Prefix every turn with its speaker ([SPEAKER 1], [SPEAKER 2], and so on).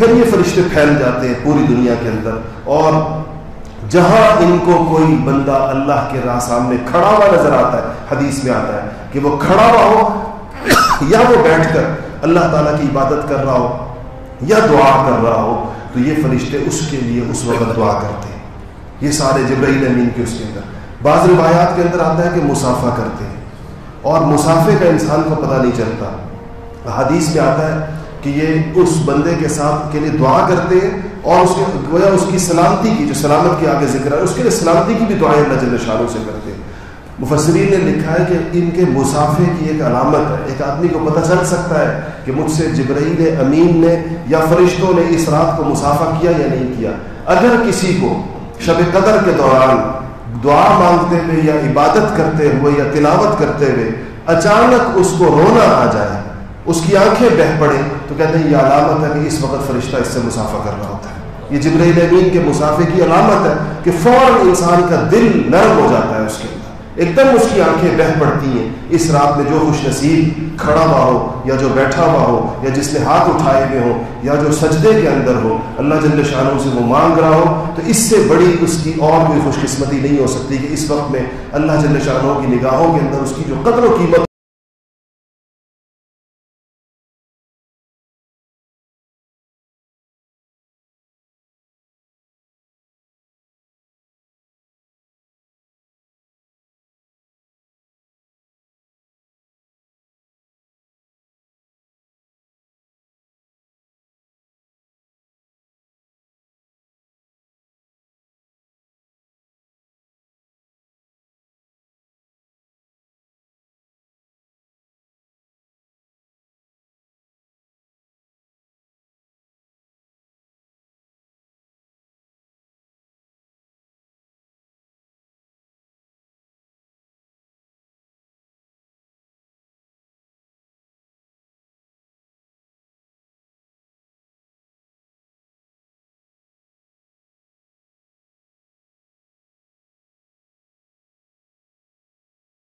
[SPEAKER 1] پھر یہ فرشتے پھیل جاتے ہیں پوری دنیا کے اندر اور جہاں ان کو کوئی بندہ اللہ کے راہ سامنے کھڑا ہوا نظر آتا ہے، حدیث میں آتا ہے کہ وہ کھڑا ہوا ہو، یا وہ بیٹھ کر اللہ تعالیٰ کی عبادت کر رہا ہو، یا دعا کر رہا ہو، تو یہ فرشتے اس کے لیے اس وقت دعا کرتے ہیں۔ یہ سارے جبرائیل امین کے اس کے اندر۔ بعض روایات کے اندر آتا ہے کہ مسافہ کرتے ہیں اور مسافے کا انسان کو پتہ نہیں چلتا۔ حدیث میں آتا ہے کہ یہ اس بندے کے ساتھ کے لیے دعا کرتے ہیں اور اس کے گویا اس کی سلامتی کی جو سلامت کے آگے ذکر ہے اس کے لیے سلامتی کی بھی دعائیں اللہ جل شاہوں سے کرتے ہیں۔ مفسرین نے لکھا ہے کہ ان کے مسافے کی ایک علامت ہے۔ ایک آدمی کو پتہ چل سکتا ہے کہ مجھ سے جبرائیل امین نے یا فرشتوں نے اس رات کو مسافہ کیا یا نہیں کیا۔ اگر کسی کو شب قدر کے دوران دعا مانگتے ہوئے یا عبادت کرتے ہوئے یا تلاوت کرتے ہوئے اچانک اس کو رونا آ جائے اس کی آنکھیں بہ پڑے تو کہتے ہیں، یہ علامت ہے کہ اس وقت فرشتہ اس سے مسافہ کر رہا ہوتا ہے۔ یہ جبرائیل امین کے مسافے کی علامت ہے کہ فوراً انسان کا دل نرم ہو جاتا ہے اس کے اندر۔ ایک دم اس کی آنکھیں بہ پڑتی ہیں۔ اس رات میں جو خوش نصیب کھڑا ہوا ہو، یا جو بیٹھا ہوا ہو، یا جس نے ہاتھ اٹھائے ہوئے ہو، یا جو سجدے کے اندر ہو، اللہ جل شاہوں سے وہ مانگ رہا ہو، تو اس سے بڑی اس کی اور کوئی خوش قسمتی نہیں ہو سکتی کہ اس وقت میں اللہ جل شاہوں کی نگاہوں کے اندر اس کی جو قدر و قیمت